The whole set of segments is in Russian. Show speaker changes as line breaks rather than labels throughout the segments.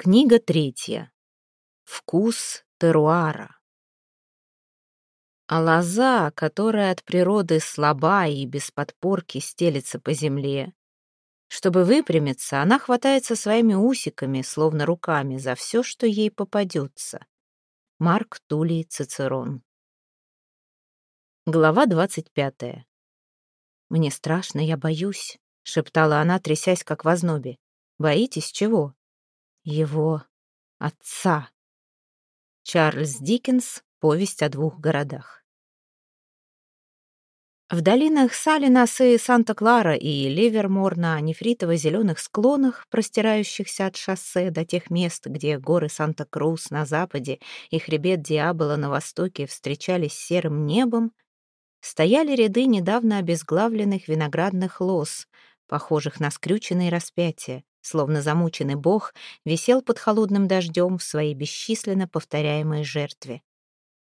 Книга третья. Вкус теруара. А лоза, которая от природы слаба и без подпорки стелется по земле, чтобы выпрямиться, она хватается своими усиками, словно руками, за все, что ей попадется. Марк Тулей Цицерон. Глава двадцать пятая. «Мне страшно, я боюсь», — шептала она, трясясь, как в ознобе. «Боитесь чего?» Его отца. Чарльз Диккенс «Повесть о двух городах». В долинах Салинас и Санта-Клара и Ливермор на нефритово-зеленых склонах, простирающихся от шоссе до тех мест, где горы Санта-Крус на западе и хребет Диабола на востоке встречались с серым небом, стояли ряды недавно обезглавленных виноградных лоз, похожих на скрюченные распятия, словно замученный бог, висел под холодным дождем в своей бесчисленно повторяемой жертве.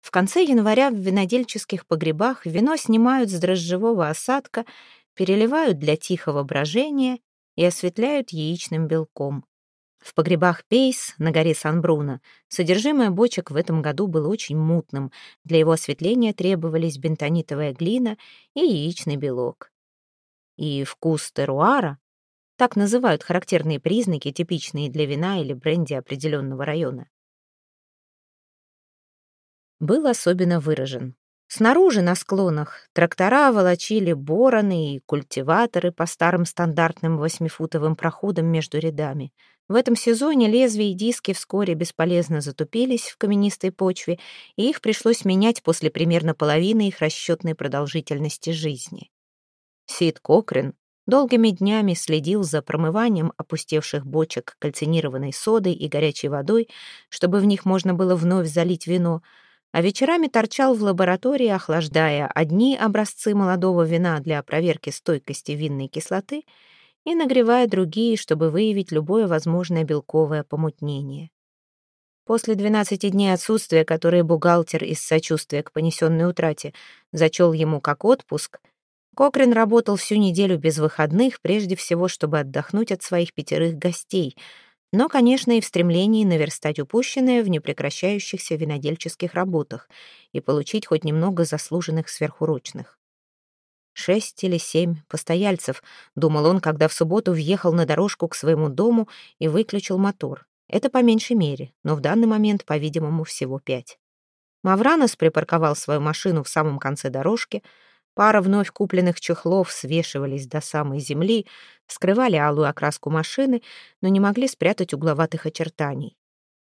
В конце января в винодельческих погребах вино снимают с дрожжевого осадка, переливают для тихого брожения и осветляют яичным белком. В погребах Пейс на горе Сан-Бруно содержимое бочек в этом году было очень мутным. Для его осветления требовались бентонитовая глина и яичный белок. И вкус теруара так называют характерные признаки, типичные для вина или бренди определенного района. Был особенно выражен. Снаружи, на склонах, трактора волочили бороны и культиваторы по старым стандартным восьмифутовым проходам между рядами. В этом сезоне лезвия и диски вскоре бесполезно затупились в каменистой почве, и их пришлось менять после примерно половины их расчетной продолжительности жизни. Сид Кокрин Долгими днями следил за промыванием опустевших бочек кальцинированной содой и горячей водой, чтобы в них можно было вновь залить вино, а вечерами торчал в лаборатории, охлаждая одни образцы молодого вина для проверки стойкости винной кислоты и нагревая другие, чтобы выявить любое возможное белковое помутнение. После 12 дней отсутствия, которые бухгалтер из сочувствия к понесенной утрате зачел ему как отпуск — Кокрин работал всю неделю без выходных, прежде всего, чтобы отдохнуть от своих пятерых гостей, но, конечно, и в стремлении наверстать упущенное в непрекращающихся винодельческих работах и получить хоть немного заслуженных сверхурочных. Шесть или семь постояльцев, думал он, когда в субботу въехал на дорожку к своему дому и выключил мотор. Это по меньшей мере, но в данный момент, по-видимому, всего пять. Мавранос припарковал свою машину в самом конце дорожки — Пара вновь купленных чехлов свешивались до самой земли, скрывали алую окраску машины, но не могли спрятать угловатых очертаний.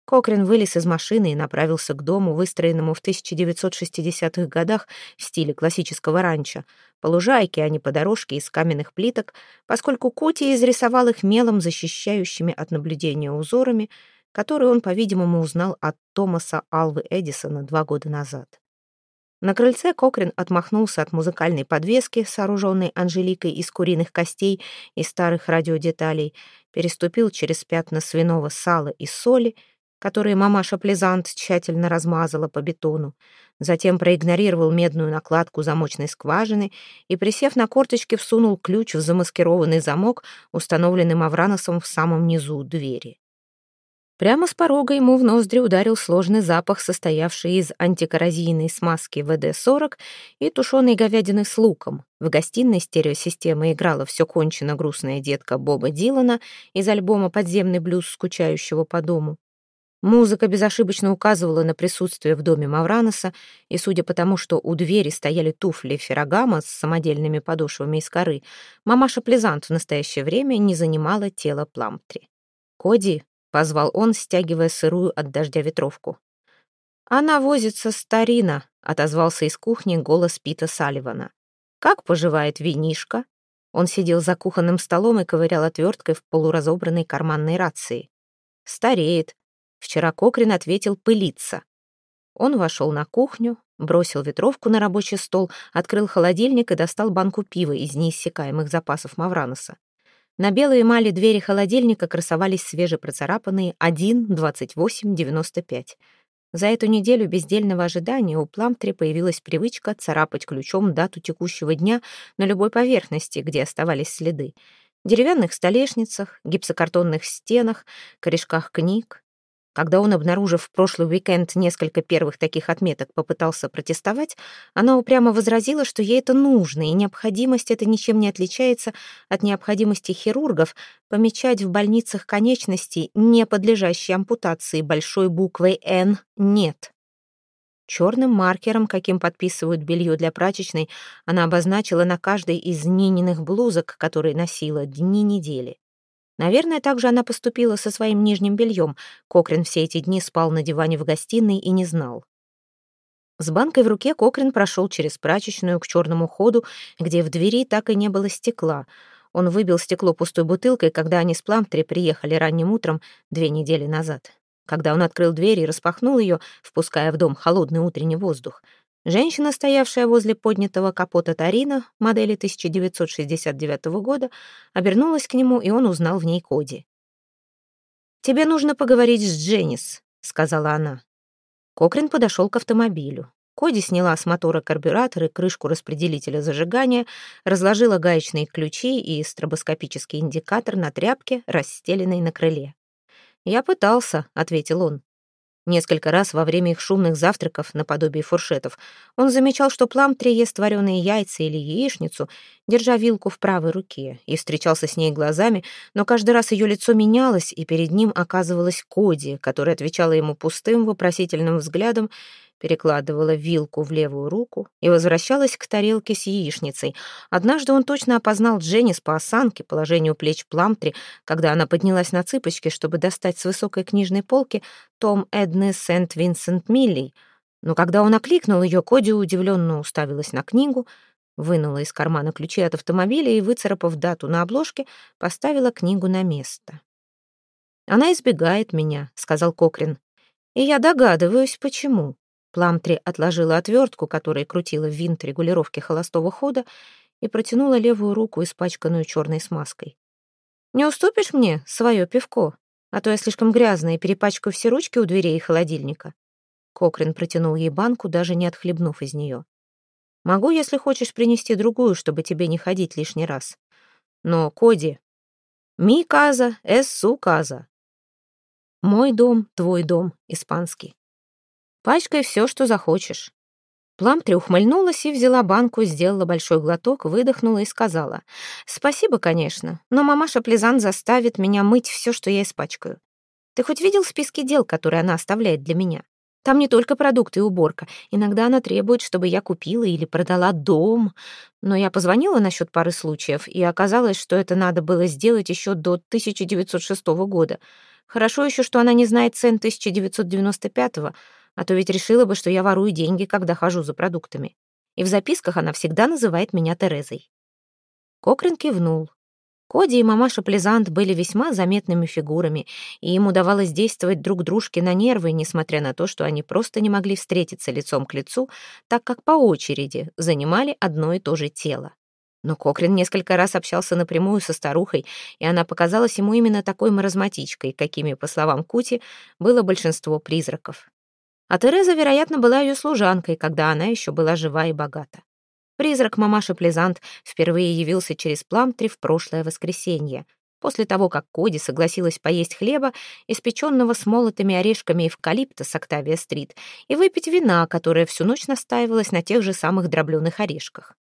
Кокрин вылез из машины и направился к дому, выстроенному в 1960-х годах в стиле классического ранчо, по лужайке, а не по дорожке из каменных плиток, поскольку Кути изрисовал их мелом, защищающими от наблюдения узорами, которые он, по-видимому, узнал от Томаса Алвы Эдисона два года назад. На крыльце Кокрин отмахнулся от музыкальной подвески, сооруженной Анжеликой из куриных костей и старых радиодеталей, переступил через пятна свиного сала и соли, которые мамаша Плезант тщательно размазала по бетону, затем проигнорировал медную накладку замочной скважины и, присев на корточки, всунул ключ в замаскированный замок, установленный Мавраносом в самом низу двери. Прямо с порога ему в ноздри ударил сложный запах, состоявший из антикоррозийной смазки ВД-40 и тушеной говядины с луком. В гостиной стереосистемы играла все кончено грустная детка Боба Дилана из альбома «Подземный блюз скучающего по дому». Музыка безошибочно указывала на присутствие в доме Мавраноса, и судя по тому, что у двери стояли туфли Феррагама с самодельными подошвами из коры, мамаша Плезант в настоящее время не занимала тело Пламтри. «Коди», позвал он, стягивая сырую от дождя ветровку. «Она возится старина», — отозвался из кухни голос Пита Салливана. «Как поживает винишка?» Он сидел за кухонным столом и ковырял отверткой в полуразобранной карманной рации. «Стареет». Вчера Кокрин ответил «пылиться». Он вошел на кухню, бросил ветровку на рабочий стол, открыл холодильник и достал банку пива из неиссякаемых запасов Мавраноса. На белой эмали двери холодильника красовались свежепроцарапанные 1.28.95. За эту неделю бездельного ожидания у Пламтри появилась привычка царапать ключом дату текущего дня на любой поверхности, где оставались следы. Деревянных столешницах, гипсокартонных стенах, корешках книг. Когда он, обнаружив в прошлый уикенд несколько первых таких отметок, попытался протестовать, она упрямо возразила, что ей это нужно, и необходимость это ничем не отличается от необходимости хирургов помечать в больницах конечности, не подлежащие ампутации большой буквой «Н» «нет». Черным маркером, каким подписывают белье для прачечной, она обозначила на каждой из Нининых блузок, которые носила, дни недели. Наверное, также она поступила со своим нижним бельем. Кокрин все эти дни спал на диване в гостиной и не знал. С банкой в руке Кокрин прошел через прачечную к черному ходу, где в двери так и не было стекла. Он выбил стекло пустой бутылкой, когда они с Пламтри приехали ранним утром две недели назад. Когда он открыл дверь и распахнул ее, впуская в дом холодный утренний воздух, женщина, стоявшая возле поднятого капота Тарина модели 1969 года, обернулась к нему, и он узнал в ней Коди. «Тебе нужно поговорить с Дженнис», — сказала она. Кокрин подошел к автомобилю. Коди сняла с мотора карбюратор и крышку распределителя зажигания, разложила гаечные ключи и стробоскопический индикатор на тряпке, расстеленной на крыле. «Я пытался», — ответил он. Несколько раз во время их шумных завтраков, наподобие фуршетов, он замечал, что Пламтри ест вареные яйца или яичницу, держа вилку в правой руке, и встречался с ней глазами, но каждый раз ее лицо менялось, и перед ним оказывалась Коди, которая отвечала ему пустым вопросительным взглядом перекладывала вилку в левую руку и возвращалась к тарелке с яичницей. Однажды он точно опознал Дженнис по осанке, положению плеч Пламтри, когда она поднялась на цыпочки, чтобы достать с высокой книжной полки том Эдны Сент-Винсент Милли. Но когда он окликнул ее, Коди удивленно уставилась на книгу, вынула из кармана ключи от автомобиля и, выцарапав дату на обложке, поставила книгу на место. «Она избегает меня», — сказал Кокрин. «И я догадываюсь, почему. Пламтри отложила отвертку, которой крутила винт регулировки холостого хода, и протянула левую руку, испачканную черной смазкой. «Не уступишь мне свое пивко? А то я слишком грязная и перепачкаю все ручки у дверей и холодильника». Кокрин протянул ей банку, даже не отхлебнув из нее. «Могу, если хочешь, принести другую, чтобы тебе не ходить лишний раз. Но, Коди, ми каза, эс су каза. Мой дом, твой дом, испанский. Пачкай все, что захочешь». Пламтри ухмыльнулась и взяла банку, сделала большой глоток, выдохнула и сказала, «Спасибо, конечно, но мамаша Плезан заставит меня мыть все, что я испачкаю. Ты хоть видел списки дел, которые она оставляет для меня? Там не только продукты и уборка. Иногда она требует, чтобы я купила или продала дом. Но я позвонила насчет пары случаев, и оказалось, что это надо было сделать еще до 1906 года. Хорошо еще, что она не знает цен 1995 года, а то ведь решила бы, что я ворую деньги, когда хожу за продуктами. И в записках она всегда называет меня Терезой. Кокрин кивнул. Коди и мамаша Плезант были весьма заметными фигурами, и им удавалось действовать друг дружке на нервы, несмотря на то, что они просто не могли встретиться лицом к лицу, так как по очереди занимали одно и то же тело. Но Кокрин несколько раз общался напрямую со старухой, и она показалась ему именно такой маразматичкой, какими, по словам Кути, было большинство призраков. А Тереза, вероятно, была ее служанкой, когда она еще была жива и богата. Призрак мамаши Плезант впервые явился через Пламтри в прошлое воскресенье, после того, как Коди согласилась поесть хлеба, испеченного с молотыми орешками эвкалипта с Октавия-стрит, и выпить вина, которое всю ночь настаивалось на тех же самых дробленых орешках.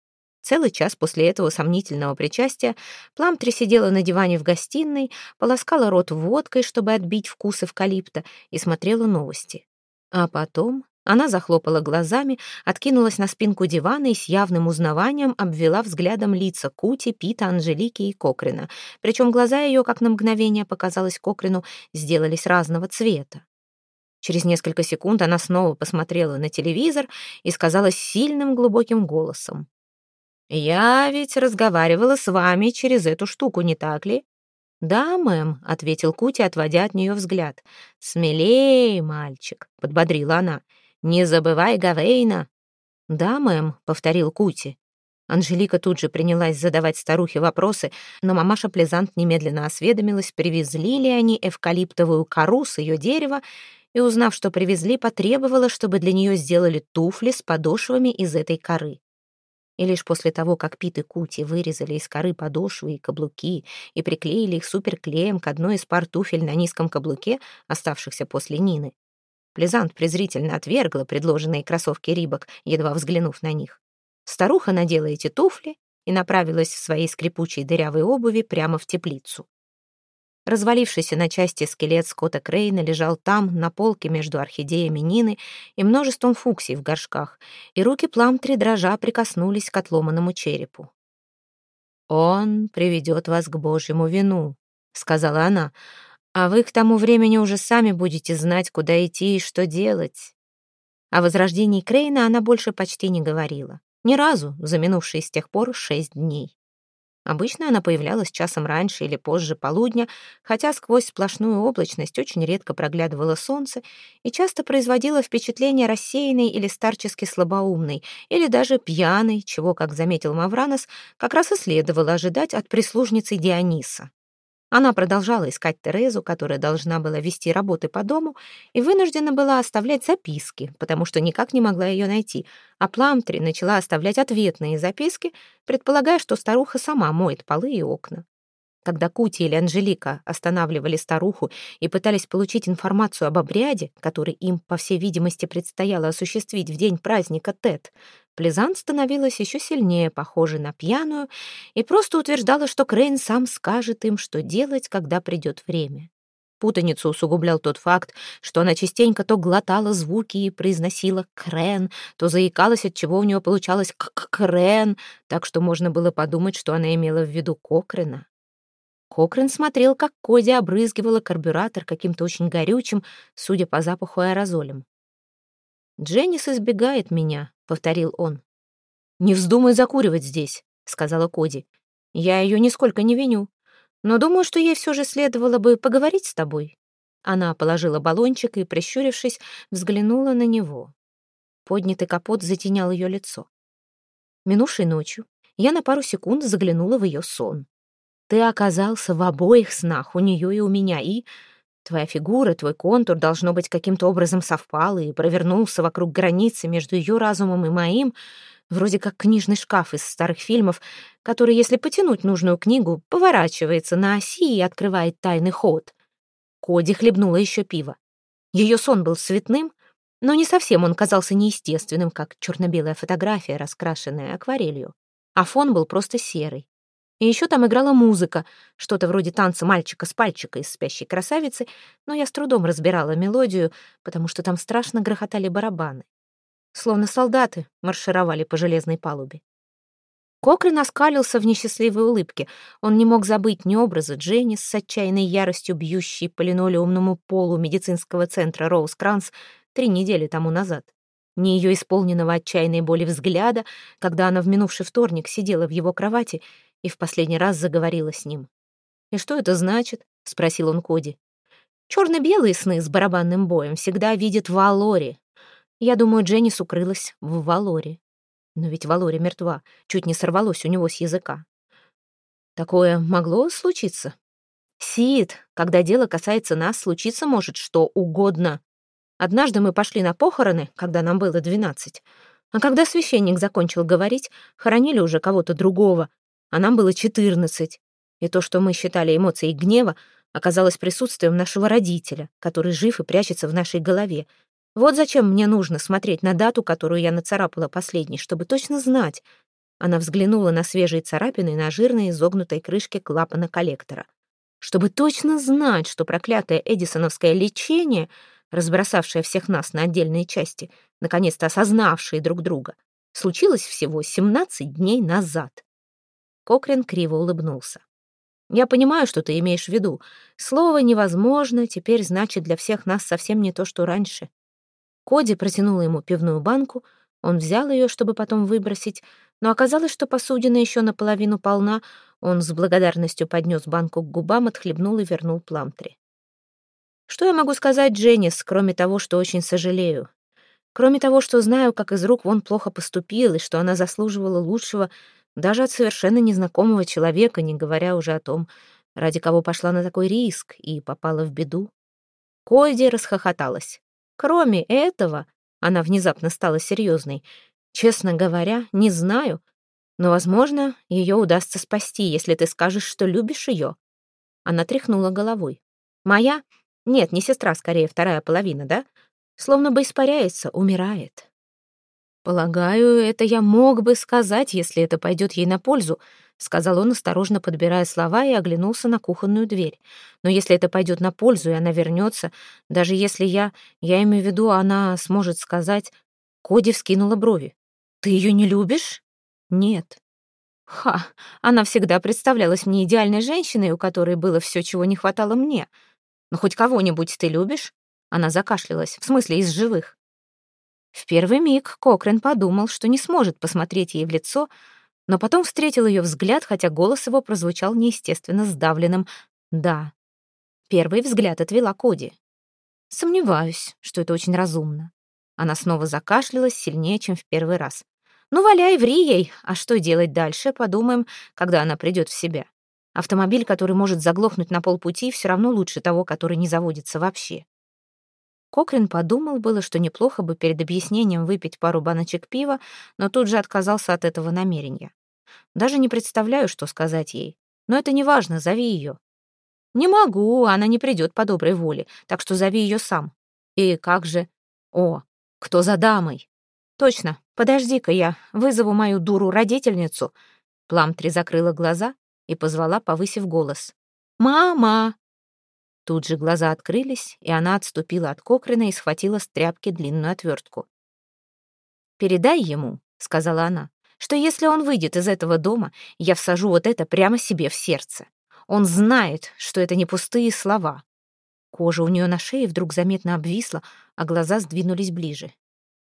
Целый час после этого сомнительного причастия Пламтри сидела на диване в гостиной, полоскала рот водкой, чтобы отбить вкус эвкалипта, и смотрела новости. А потом она захлопала глазами, откинулась на спинку дивана и с явным узнаванием обвела взглядом лица Кути, Пита, Анжелики и Кокрина. Причем глаза ее, как на мгновение показалось Кокрину, сделались разного цвета. Через несколько секунд она снова посмотрела на телевизор и сказала сильным глубоким голосом. «Я ведь разговаривала с вами через эту штуку, не так ли? «Да, мэм», — ответил Кути, отводя от нее взгляд. «Смелее, мальчик», — подбодрила она. «Не забывай Гавейна». «Да, мэм», — повторил Кути. Анжелика тут же принялась задавать старухе вопросы, но мамаша Плезант немедленно осведомилась, привезли ли они эвкалиптовую кору с ее дерева, и, узнав, что привезли, потребовала, чтобы для нее сделали туфли с подошвами из этой коры. И лишь после того, как Пит и Кути вырезали из коры подошвы и каблуки и приклеили их суперклеем к одной из пар туфель на низком каблуке, оставшихся после Нины, Плезант презрительно отвергла предложенные кроссовки Рибок, едва взглянув на них. Старуха надела эти туфли и направилась в своей скрипучей дырявой обуви прямо в теплицу. Развалившийся на части скелет Скотта Крейна лежал там, на полке между орхидеями Нины и множеством фуксий в горшках, и руки Пламтри дрожа прикоснулись к отломанному черепу. «Он приведет вас к Божьему вину», — сказала она, «а вы к тому времени уже сами будете знать, куда идти и что делать». О возрождении Крейна она больше почти не говорила. Ни разу за минувшие с тех пор шесть дней. Обычно она появлялась часом раньше или позже полудня, хотя сквозь сплошную облачность очень редко проглядывало солнце и часто производила впечатление рассеянной или старчески слабоумной, или даже пьяной, чего, как заметил Мавранос, как раз и следовало ожидать от прислужницы Диониса. Она продолжала искать Терезу, которая должна была вести работы по дому, и вынуждена была оставлять записки, потому что никак не могла ее найти, а Пламтри начала оставлять ответные записки, предполагая, что старуха сама моет полы и окна. Когда Кути или Анжелика останавливали старуху и пытались получить информацию об обряде, который им, по всей видимости, предстояло осуществить в день праздника Тет, Плезант становилась еще сильнее похожей на пьяную и просто утверждала, что Крейн сам скажет им, что делать, когда придет время. Путаницу усугублял тот факт, что она частенько то глотала звуки и произносила «крен», то заикалась, от чего у нее получалось «крен», так что можно было подумать, что она имела в виду Кокрена. Кокрен смотрел, как Коди обрызгивала карбюратор каким-то очень горючим, судя по запаху аэрозолем. «Дженнис избегает меня», — повторил он. «Не вздумай закуривать здесь», — сказала Коди. «Я ее нисколько не виню, но думаю, что ей все же следовало бы поговорить с тобой». Она положила баллончик и, прищурившись, взглянула на него. Поднятый капот затенял ее лицо. Минувшей ночью я на пару секунд заглянула в ее сон. Ты оказался в обоих снах, у нее и у меня, и... Твоя фигура, твой контур, должно быть, каким-то образом совпал и провернулся вокруг границы между ее разумом и моим, вроде как книжный шкаф из старых фильмов, который, если потянуть нужную книгу, поворачивается на оси и открывает тайный ход. Коди хлебнула еще пиво. Ее сон был цветным, но не совсем он казался неестественным, как черно-белая фотография, раскрашенная акварелью. А фон был просто серый. И еще там играла музыка, что-то вроде танца мальчика с пальчика из «Спящей красавицы», но я с трудом разбирала мелодию, потому что там страшно грохотали барабаны. Словно солдаты маршировали по железной палубе. Кокрин оскалился в несчастливой улыбке. Он не мог забыть ни образа Дженни с отчаянной яростью бьющей по линолеумному полу медицинского центра Роуз Кранс три недели тому назад ни ее исполненного отчаянной боли взгляда, когда она в минувший вторник сидела в его кровати и в последний раз заговорила с ним. «И что это значит?» — спросил он Коди. «Черно-белые сны с барабанным боем всегда видят Валори. Я думаю, Дженнис укрылась в Валоре. Но ведь Валори мертва, чуть не сорвалось у него с языка. Такое могло случиться? Сид, когда дело касается нас, случиться может что угодно. Однажды мы пошли на похороны, когда нам было двенадцать. А когда священник закончил говорить, хоронили уже кого-то другого, а нам было четырнадцать. И то, что мы считали эмоцией гнева, оказалось присутствием нашего родителя, который жив и прячется в нашей голове. Вот зачем мне нужно смотреть на дату, которую я нацарапала последней, чтобы точно знать. Она взглянула на свежие царапины на жирной изогнутой крышке клапана коллектора. Чтобы точно знать, что проклятое эдисоновское лечение, разбросавшее всех нас на отдельные части, наконец-то осознавшие друг друга, случилось всего 17 дней назад. Кокрин криво улыбнулся. «Я понимаю, что ты имеешь в виду. Слово «невозможно» теперь значит для всех нас совсем не то, что раньше». Коди протянула ему пивную банку, он взял ее, чтобы потом выбросить, но оказалось, что посудина еще наполовину полна, он с благодарностью поднес банку к губам, отхлебнул и вернул Пламтри. «Что я могу сказать, Дженнис, кроме того, что очень сожалею? Кроме того, что знаю, как из рук вон плохо поступил, и что она заслуживала лучшего, даже от совершенно незнакомого человека, не говоря уже о том, ради кого пошла на такой риск и попала в беду. Койди расхохоталась. Кроме этого, она внезапно стала серьезной. Честно говоря, не знаю, Но, возможно, ее удастся спасти, если ты скажешь, что любишь ее. Она тряхнула головой. Моя? Нет, не сестра, скорее, вторая половина, да? Словно бы испаряется, умирает. Полагаю, это я мог бы сказать, если это пойдет ей на пользу, сказал он, осторожно подбирая слова и оглянулся на кухонную дверь. Но если это пойдет на пользу, и она вернется, даже если я, я имею в виду, она сможет сказать... Коди вскинула брови. «Ты ее не любишь?» «Нет». «Ха, она всегда представлялась мне идеальной женщиной, у которой было все, чего не хватало мне. Но хоть кого-нибудь ты любишь?» Она закашлялась, в смысле, из живых. В первый миг Кокрен подумал, что не сможет посмотреть ей в лицо, но потом встретил ее взгляд, хотя голос его прозвучал неестественно сдавленным «да». Первый взгляд отвела Коди. «Сомневаюсь, что это очень разумно». Она снова закашлялась сильнее, чем в первый раз. Ну, валяй, ври ей. А что делать дальше, подумаем, когда она придет в себя. Автомобиль, который может заглохнуть на полпути, все равно лучше того, который не заводится вообще. Кокрин подумал было, что неплохо бы перед объяснением выпить пару баночек пива, но тут же отказался от этого намерения. Даже не представляю, что сказать ей. Но это не важно, зови ее. Не могу, она не придет по доброй воле, так что зови ее сам. И как же... О, кто за дамой? Точно, подожди-ка я вызову мою дуру-родительницу. Пламтри закрыла глаза и позвала, повысив голос. «Мама!» Тут же глаза открылись, и она отступила от Кокрина и схватила с тряпки длинную отвертку. «Передай ему», — сказала она, «что если он выйдет из этого дома, я всажу вот это прямо себе в сердце. Он знает, что это не пустые слова». Кожа у нее на шее вдруг заметно обвисла, а глаза сдвинулись ближе.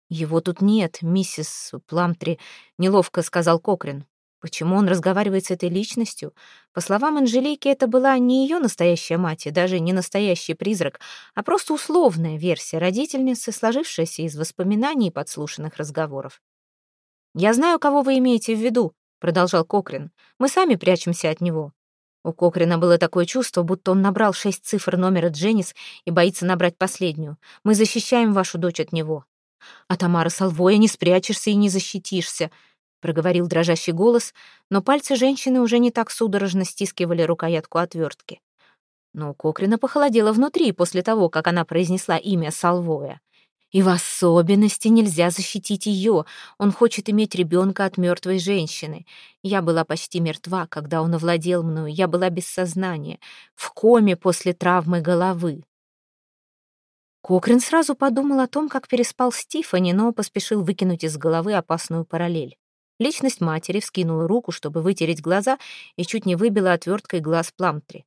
«Его тут нет, миссис Пламтри», — неловко сказал Кокрин. Почему он разговаривает с этой личностью? По словам Анжелики, это была не ее настоящая мать и даже не настоящий призрак, а просто условная версия родительницы, сложившаяся из воспоминаний и подслушанных разговоров. «Я знаю, кого вы имеете в виду», — продолжал Кокрин. «Мы сами прячемся от него». У Кокрина было такое чувство, будто он набрал шесть цифр номера Дженнис и боится набрать последнюю. «Мы защищаем вашу дочь от него». А Тамара Салвоя не спрячешься и не защитишься», — проговорил дрожащий голос, но пальцы женщины уже не так судорожно стискивали рукоятку отвертки. Но Кокрина похолодело внутри после того, как она произнесла имя Салвоя. И в особенности нельзя защитить ее. Он хочет иметь ребенка от мертвой женщины. Я была почти мертва, когда он овладел мною. Я была без сознания, в коме после травмы головы. Кокрин сразу подумал о том, как переспал с Тиффани, но поспешил выкинуть из головы опасную параллель. Личность матери вскинула руку, чтобы вытереть глаза, и чуть не выбила отверткой глаз Пламтри.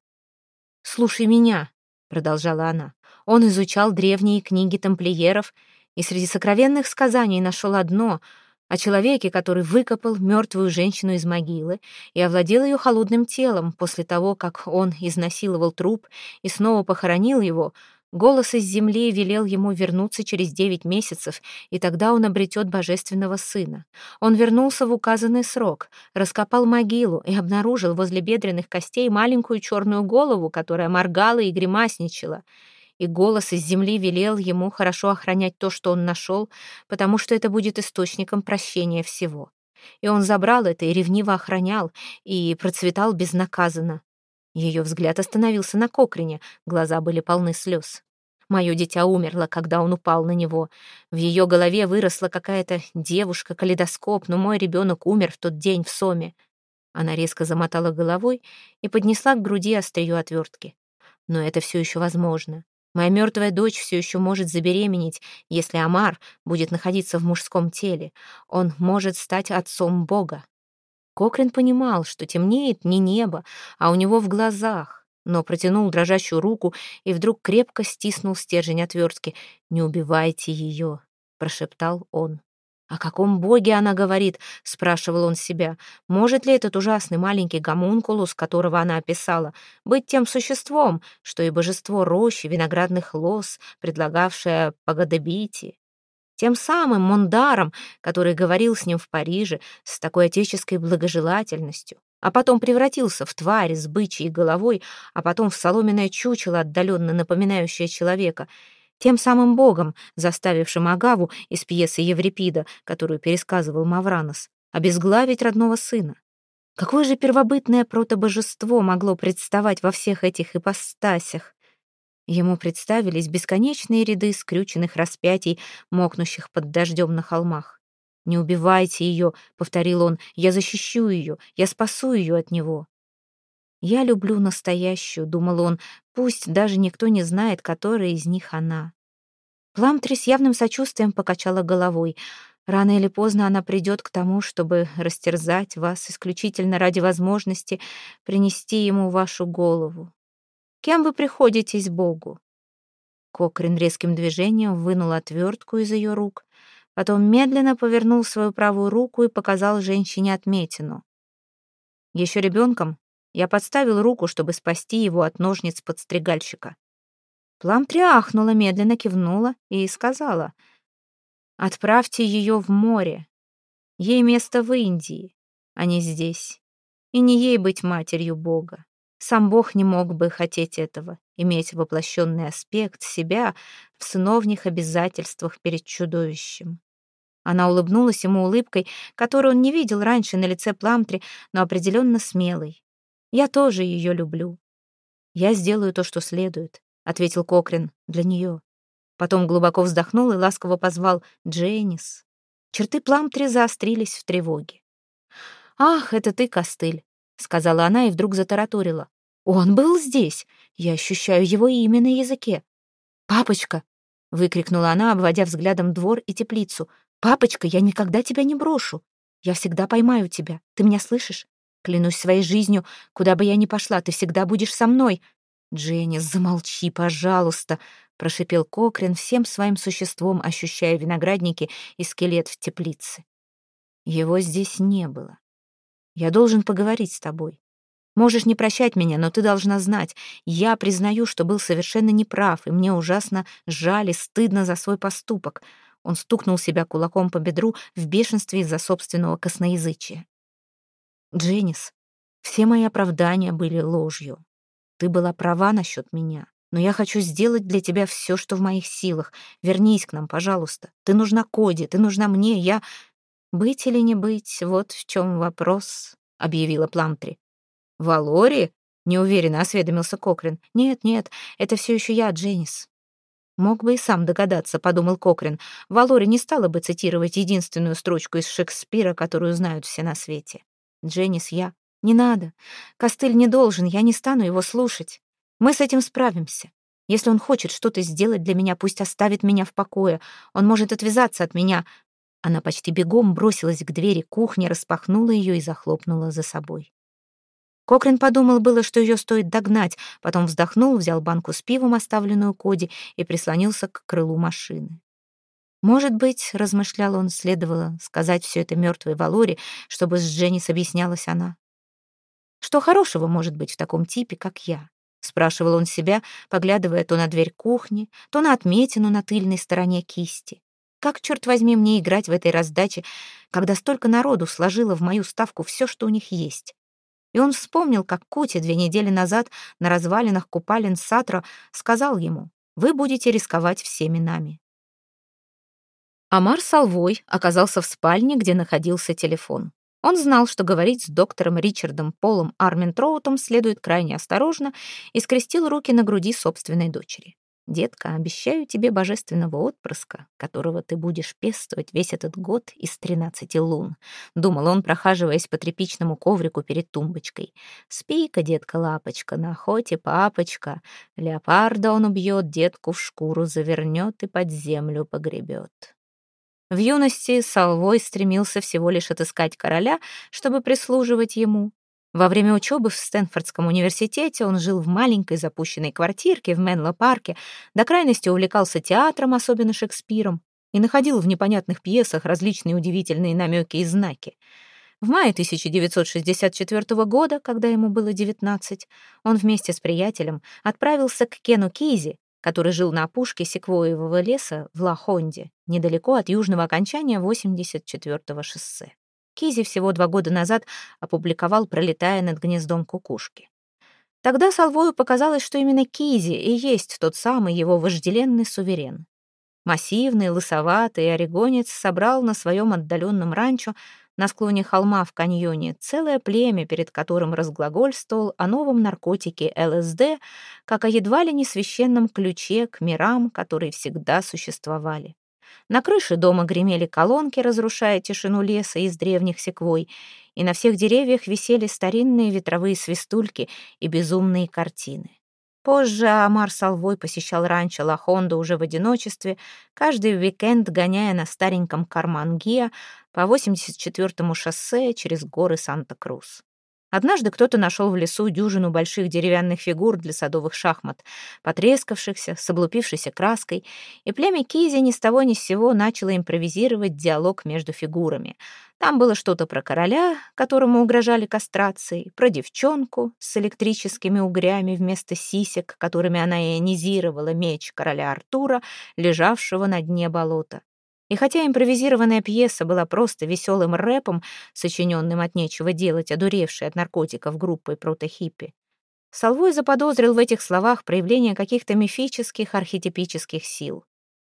«Слушай меня», — продолжала она. «Он изучал древние книги тамплиеров и среди сокровенных сказаний нашел одно о человеке, который выкопал мертвую женщину из могилы и овладел ее холодным телом после того, как он изнасиловал труп и снова похоронил его, Голос из земли велел ему вернуться через девять месяцев, и тогда он обретет божественного сына. Он вернулся в указанный срок, раскопал могилу и обнаружил возле бедренных костей маленькую черную голову, которая моргала и гримасничала. И голос из земли велел ему хорошо охранять то, что он нашел, потому что это будет источником прощения всего. И он забрал это и ревниво охранял, и процветал безнаказанно. Ее взгляд остановился на Кокрине, глаза были полны слез. Мое дитя умерло, когда он упал на него. В ее голове выросла какая-то девушка-калейдоскоп, но мой ребенок умер в тот день в Соме. Она резко замотала головой и поднесла к груди острие отвертки. Но это все еще возможно. Моя мертвая дочь все еще может забеременеть, если Амар будет находиться в мужском теле. Он может стать отцом Бога. Кокрин понимал, что темнеет не небо, а у него в глазах, но протянул дрожащую руку и вдруг крепко стиснул стержень отвертки. «Не убивайте ее», — прошептал он. «О каком боге она говорит?» — спрашивал он себя. «Может ли этот ужасный маленький гомункулус, которого она описала, быть тем существом, что и божество рощи, виноградных лоз, предлагавшее погодобитие? Тем самым Мондаром, который говорил с ним в Париже с такой отеческой благожелательностью, а потом превратился в тварь с бычьей головой, а потом в соломенное чучело, отдаленно напоминающее человека, тем самым богом, заставившим Агаву из пьесы Еврипида, которую пересказывал Мавранос, обезглавить родного сына. Какое же первобытное протобожество могло представать во всех этих ипостасях? Ему представились бесконечные ряды скрюченных распятий, мокнущих под дождем на холмах. «Не убивайте ее», — повторил он, — «я защищу ее, я спасу ее от него». «Я люблю настоящую», — думал он, — «пусть даже никто не знает, которая из них она». Пламтри с явным сочувствием покачала головой. Рано или поздно она придет к тому, чтобы растерзать вас исключительно ради возможности принести ему вашу голову. Кем вы приходитесь Богу?» Кокрин резким движением вынул отвертку из ее рук, потом медленно повернул свою правую руку и показал женщине отметину. Еще ребенком я подставил руку, чтобы спасти его от ножниц подстригальщика. Пламтри ахнула, медленно кивнула и сказала, «Отправьте ее в море. Ей место в Индии, а не здесь. И не ей быть матерью Бога. Сам Бог не мог бы хотеть этого, иметь воплощенный аспект себя в сыновних обязательствах перед чудовищем. Она улыбнулась ему улыбкой, которую он не видел раньше на лице Пламтри, но определенно смелой. «Я тоже ее люблю. Я сделаю то, что следует», — ответил Кокрин, — «для нее». Потом глубоко вздохнул и ласково позвал «Дженнис». Черты Пламтри заострились в тревоге. «Ах, это ты, костыль сказала она и вдруг затараторила. «Он был здесь! Я ощущаю его имя на языке!» «Папочка!» — выкрикнула она, обводя взглядом двор и теплицу. «Папочка, я никогда тебя не брошу! Я всегда поймаю тебя! Ты меня слышишь? Клянусь своей жизнью, куда бы я ни пошла, ты всегда будешь со мной!» «Дженнис, замолчи, пожалуйста!» — прошипел Кокрин всем своим существом, ощущая виноградники и скелет в теплице. Его здесь не было. Я должен поговорить с тобой. Можешь не прощать меня, но ты должна знать, я признаю, что был совершенно неправ, и мне ужасно жаль и стыдно за свой поступок. Он стукнул себя кулаком по бедру в бешенстве из-за собственного косноязычия. Дженнис, все мои оправдания были ложью. Ты была права насчет меня, но я хочу сделать для тебя все, что в моих силах. Вернись к нам, пожалуйста. Ты нужна Коди, ты нужна мне, я... «Быть или не быть, вот в чем вопрос», — объявила Пламтри. «Валори?» — неуверенно осведомился Кокрин. «Нет, нет, это все еще я, Дженнис». «Мог бы и сам догадаться», — подумал Кокрин. «Валори не стала бы цитировать единственную строчку из Шекспира, которую знают все на свете. Дженнис, я. Не надо. Костыль не должен, я не стану его слушать. Мы с этим справимся. Если он хочет что-то сделать для меня, пусть оставит меня в покое. Он может отвязаться от меня, она почти бегом бросилась к двери кухни, распахнула ее и захлопнула за собой. Кокрин подумал было, что ее стоит догнать, потом вздохнул, взял банку с пивом, оставленную Коди, и прислонился к крылу машины. Может быть, размышлял он, следовало сказать все это мертвой Валоре, чтобы с Дженнис объяснялась она. Что хорошего может быть в таком типе, как я? Спрашивал он себя, поглядывая то на дверь кухни, то на отметину на тыльной стороне кисти. Как, черт возьми, мне играть в этой раздаче, когда столько народу сложило в мою ставку все, что у них есть? И он вспомнил, как Кути две недели назад на развалинах купалин Сатра сказал ему, «Вы будете рисковать всеми нами». Амар Салвой оказался в спальне, где находился телефон. Он знал, что говорить с доктором Ричардом Полом Арминтроутом следует крайне осторожно и скрестил руки на груди собственной дочери. Детка, обещаю тебе божественного отпрыска, которого ты будешь пестовать весь этот год из тринадцати лун. Думал он, прохаживаясь по тряпичному коврику перед тумбочкой. Спи-ка, детка-лапочка, на охоте папочка. Леопарда он убьет, детку в шкуру завернет и под землю погребет. В юности Салвой стремился всего лишь отыскать короля, чтобы прислуживать ему. Во время учебы в Стэнфордском университете он жил в маленькой запущенной квартирке в Менло-парке, до крайности увлекался театром, особенно Шекспиром, и находил в непонятных пьесах различные удивительные намеки и знаки. В мае 1964 года, когда ему было 19, он вместе с приятелем отправился к Кену Кизи, который жил на опушке секвоевого леса в Лахонде, недалеко от южного окончания 84-го шоссе. Кизи всего два года назад опубликовал «Пролетая над гнездом кукушки». Тогда Салвою показалось, что именно Кизи и есть тот самый его вожделенный суверен. Массивный, лысоватый орегонец собрал на своем отдаленном ранчо На склоне холма в каньоне целое племя, перед которым разглагольствовал о новом наркотике ЛСД, как о едва ли не священном ключе к мирам, которые всегда существовали. На крыше дома гремели колонки, разрушая тишину леса из древних секвой, и на всех деревьях висели старинные ветровые свистульки и безумные картины. Позже Амар Салвой посещал ранчо Лахонда уже в одиночестве, каждый уикенд гоняя на стареньком Кармангия по 84-му шоссе через горы Санта-Крус. Однажды кто-то нашел в лесу дюжину больших деревянных фигур для садовых шахмат, потрескавшихся, с облупившейся краской, и племя Кизи ни с того ни с сего начало импровизировать диалог между фигурами. Там было что-то про короля, которому угрожали кастрацией, про девчонку с электрическими угрями вместо сисек, которыми она ионизировала меч короля Артура, лежавшего на дне болота. И хотя импровизированная пьеса была просто веселым рэпом, сочиненным от нечего делать, одуревшей от наркотиков группой протохиппи, Салвой заподозрил в этих словах проявление каких-то мифических архетипических сил.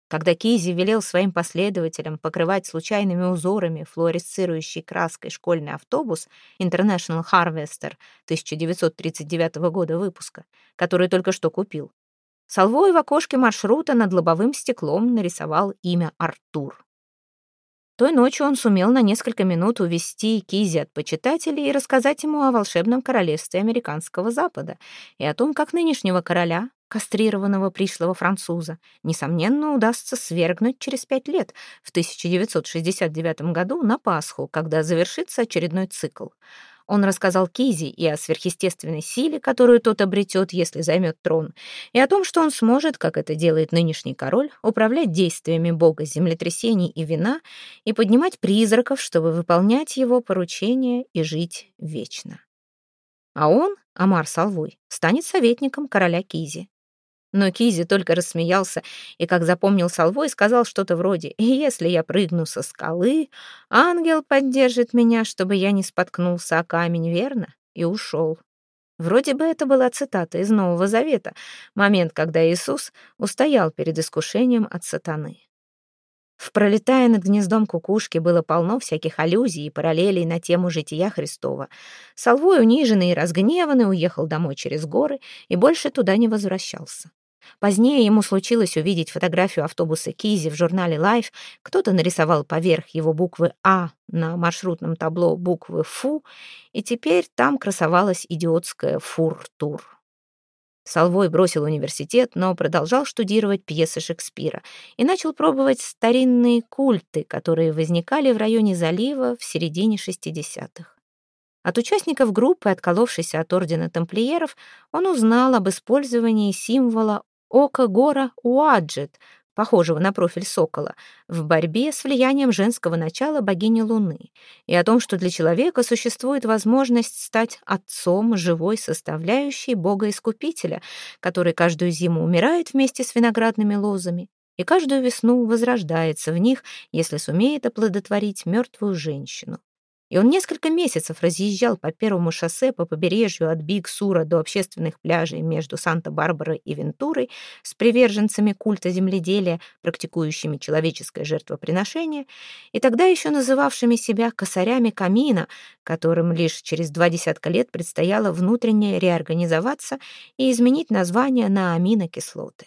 Когда Кизи велел своим последователям покрывать случайными узорами флуоресцирующей краской школьный автобус International Harvester 1939 года выпуска, который только что купил, Салвой в окошке маршрута над лобовым стеклом нарисовал имя Артур. Той ночью он сумел на несколько минут увести Кизи от почитателей и рассказать ему о волшебном королевстве американского Запада и о том, как нынешнего короля, кастрированного пришлого француза, несомненно, удастся свергнуть через пять лет, в 1969 году, на Пасху, когда завершится очередной цикл — он рассказал Кизи и о сверхъестественной силе, которую тот обретет, если займет трон, и о том, что он сможет, как это делает нынешний король, управлять действиями бога землетрясений и вина и поднимать призраков, чтобы выполнять его поручения и жить вечно. А он, Амар Салвой, станет советником короля Кизи. Но Кизи только рассмеялся и, как запомнил Салвой, сказал что-то вроде «Если я прыгну со скалы, ангел поддержит меня, чтобы я не споткнулся о камень, верно?» И ушел. Вроде бы это была цитата из Нового Завета, момент, когда Иисус устоял перед искушением от сатаны. В «Пролетая над гнездом кукушки» было полно всяких аллюзий и параллелей на тему жития Христова. Салвой, униженный и разгневанный, уехал домой через горы и больше туда не возвращался. Позднее ему случилось увидеть фотографию автобуса Кизи в журнале Life. Кто-то нарисовал поверх его буквы «А» на маршрутном табло буквы «Фу», и теперь там красовалась идиотская «Фур-тур». Салвой бросил университет, но продолжал штудировать пьесы Шекспира и начал пробовать старинные культы, которые возникали в районе залива в середине 60-х. От участников группы, отколовшейся от ордена тамплиеров, он узнал об использовании символа Око Гора Уаджет, похожего на профиль сокола, в борьбе с влиянием женского начала богини Луны, и о том, что для человека существует возможность стать отцом живой составляющей Бога-Искупителя, который каждую зиму умирает вместе с виноградными лозами и каждую весну возрождается в них, если сумеет оплодотворить мертвую женщину и он несколько месяцев разъезжал по первому шоссе по побережью от Биг-Сура до общественных пляжей между Санта-Барбарой и Вентурой с приверженцами культа земледелия, практикующими человеческое жертвоприношение, и тогда еще называвшими себя косарями камина, которым лишь через два десятка лет предстояло внутренне реорганизоваться и изменить название на аминокислоты.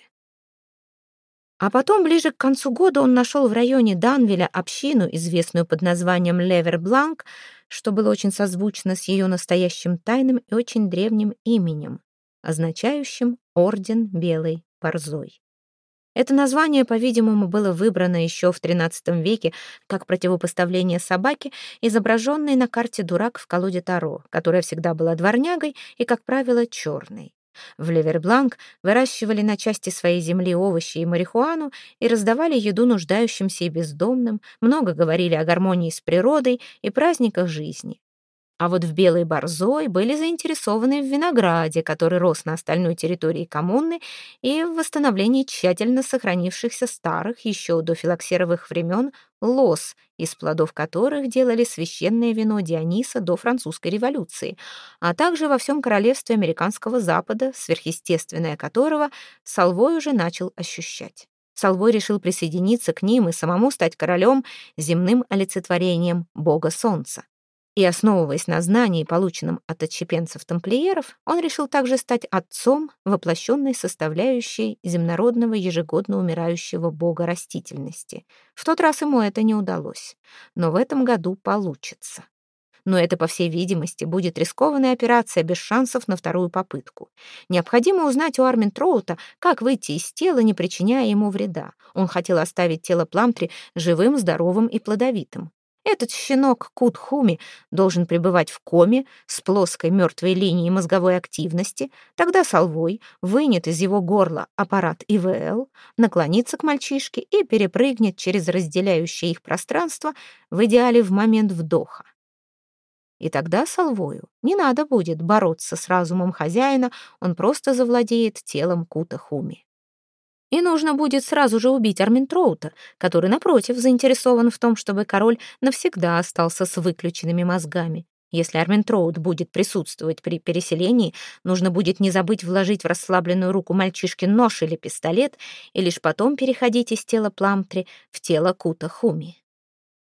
А потом, ближе к концу года, он нашел в районе Данвиля общину, известную под названием Левер-Бланк, что было очень созвучно с ее настоящим тайным и очень древним именем, означающим «Орден Белой Борзой». Это название, по-видимому, было выбрано еще в XIII веке как противопоставление собаке, изображенной на карте дурак в колоде Таро, которая всегда была дворнягой и, как правило, черной. В Левербланк выращивали на части своей земли овощи и марихуану и раздавали еду нуждающимся и бездомным, много говорили о гармонии с природой и праздниках жизни. А вот в Белой Борзой были заинтересованы в винограде, который рос на остальной территории коммуны, и в восстановлении тщательно сохранившихся старых, еще до филоксеровых времен, лос, из плодов которых делали священное вино Диониса до французской революции, а также во всем королевстве американского Запада, сверхъестественное которого Салвой уже начал ощущать. Салвой решил присоединиться к ним и самому стать королем, земным олицетворением бога солнца. И, основываясь на знании, полученном от отщепенцев-тамплиеров, он решил также стать отцом, воплощенной составляющей земнородного ежегодно умирающего бога растительности. В тот раз ему это не удалось, но в этом году получится. Но это, по всей видимости, будет рискованная операция без шансов на вторую попытку. Необходимо узнать у Армин Троута, как выйти из тела, не причиняя ему вреда. Он хотел оставить тело Пламтри живым, здоровым и плодовитым. Этот щенок Кутхуми должен пребывать в коме с плоской мертвой линией мозговой активности, тогда Салвой вынет из его горла аппарат ИВЛ, наклонится к мальчишке и перепрыгнет через разделяющее их пространство в идеале в момент вдоха. И тогда Салвою не надо будет бороться с разумом хозяина, он просто завладеет телом Кутахуми. И нужно будет сразу же убить Арминтроута, который, напротив, заинтересован в том, чтобы король навсегда остался с выключенными мозгами. Если Арминтроуд будет присутствовать при переселении, нужно будет не забыть вложить в расслабленную руку мальчишки нож или пистолет, и лишь потом переходить из тела Пламтри в тело Кута Хуми.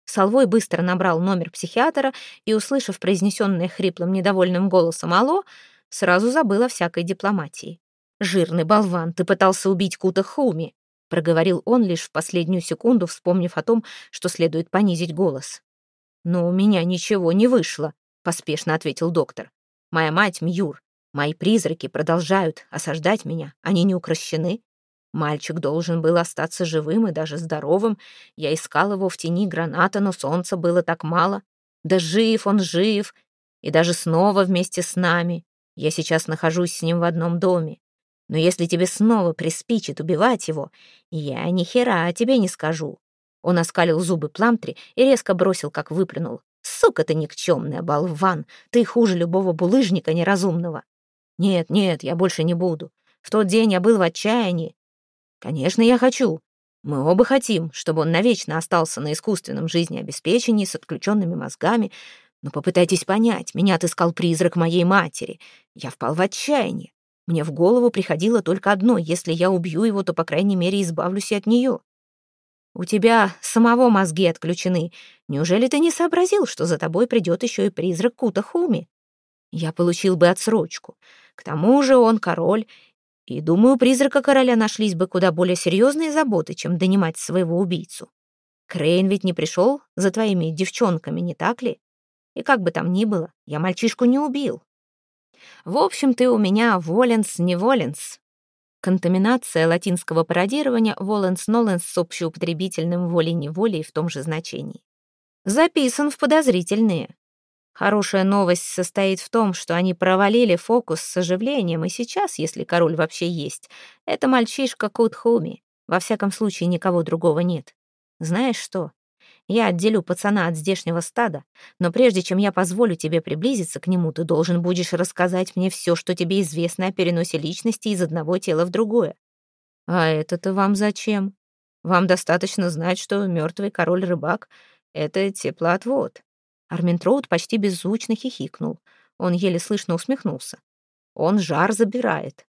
Салвой быстро набрал номер психиатра и, услышав произнесенное хриплым недовольным голосом «Алло», сразу забыл о всякой дипломатии. «Жирный болван, ты пытался убить Кута Хуми», проговорил он лишь в последнюю секунду, вспомнив о том, что следует понизить голос. «Но у меня ничего не вышло», — поспешно ответил доктор. «Моя мать Мьюр, мои призраки продолжают осаждать меня, они не укращены. Мальчик должен был остаться живым и даже здоровым. Я искал его в тени граната, но солнца было так мало. Да жив он, жив, и даже снова вместе с нами. Я сейчас нахожусь с ним в одном доме. Но если тебе снова приспичит убивать его, я ни хера тебе не скажу». Он оскалил зубы Пламтри и резко бросил, как выплюнул. «Сука ты никчемная, болван! Ты хуже любого булыжника неразумного!» «Нет, нет, я больше не буду. В тот день я был в отчаянии». «Конечно, я хочу. Мы оба хотим, чтобы он навечно остался на искусственном жизнеобеспечении с отключенными мозгами. Но попытайтесь понять, меня отыскал призрак моей матери. Я впал в отчаяние. Мне в голову приходило только одно: если я убью его, то, по крайней мере, избавлюсь от нее. У тебя самого мозги отключены. Неужели ты не сообразил, что за тобой придет еще и призрак Кута Хуми? Я получил бы отсрочку. К тому же он король, и, думаю, призрака короля нашлись бы куда более серьезные заботы, чем донимать своего убийцу. Крейн ведь не пришел за твоими девчонками, не так ли? И как бы там ни было, я мальчишку не убил. В общем, ты у меня воленс-не воленс. Контаминация латинского пародирования воленс-ноленс с общеупотребительным волей-неволей в том же значении. Записан в подозрительные. Хорошая новость состоит в том, что они провалили фокус с оживлением, и сейчас, если король вообще есть, это мальчишка Кутхуми. Во всяком случае, никого другого нет. Знаешь что? Я отделю пацана от здешнего стада, но прежде чем я позволю тебе приблизиться к нему, ты должен будешь рассказать мне все, что тебе известно о переносе личности из одного тела в другое. А это-то вам зачем? Вам достаточно знать, что мертвый король-рыбак — это теплоотвод. Арминтроуд почти беззвучно хихикнул. Он еле слышно усмехнулся. Он жар забирает.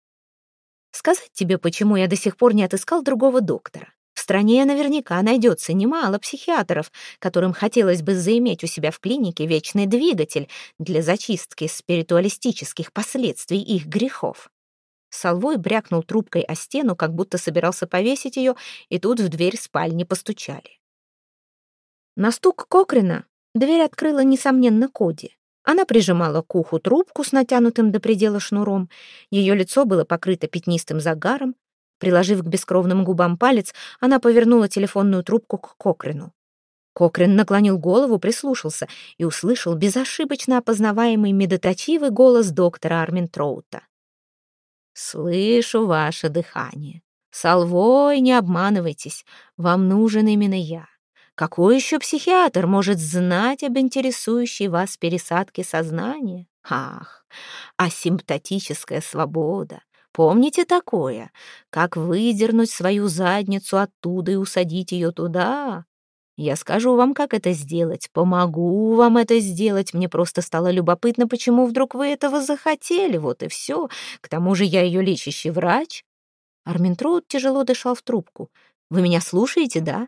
Сказать тебе, почему я до сих пор не отыскал другого доктора? В стране наверняка найдется немало психиатров, которым хотелось бы заиметь у себя в клинике вечный двигатель для зачистки спиритуалистических последствий их грехов. Салвой брякнул трубкой о стену, как будто собирался повесить ее, и тут в дверь спальни постучали. На стук Кокрина дверь открыла, несомненно, Коди. Она прижимала к уху трубку с натянутым до предела шнуром. Ее лицо было покрыто пятнистым загаром, Приложив к бескровным губам палец, она повернула телефонную трубку к Кокрину. Кокрин наклонил голову, прислушался и услышал безошибочно опознаваемый медитативый голос доктора Арминтроута. «Слышу ваше дыхание. Салвой, не обманывайтесь, вам нужен именно я. Какой еще психиатр может знать об интересующей вас пересадке сознания? Ах, асимптотическая свобода, Помните такое? Как выдернуть свою задницу оттуда и усадить ее туда? Я скажу вам, как это сделать, помогу вам это сделать. Мне просто стало любопытно, почему вдруг вы этого захотели, вот и все. К тому же я ее лечащий врач. Арминтроуд тяжело дышал в трубку. Вы меня слушаете, да?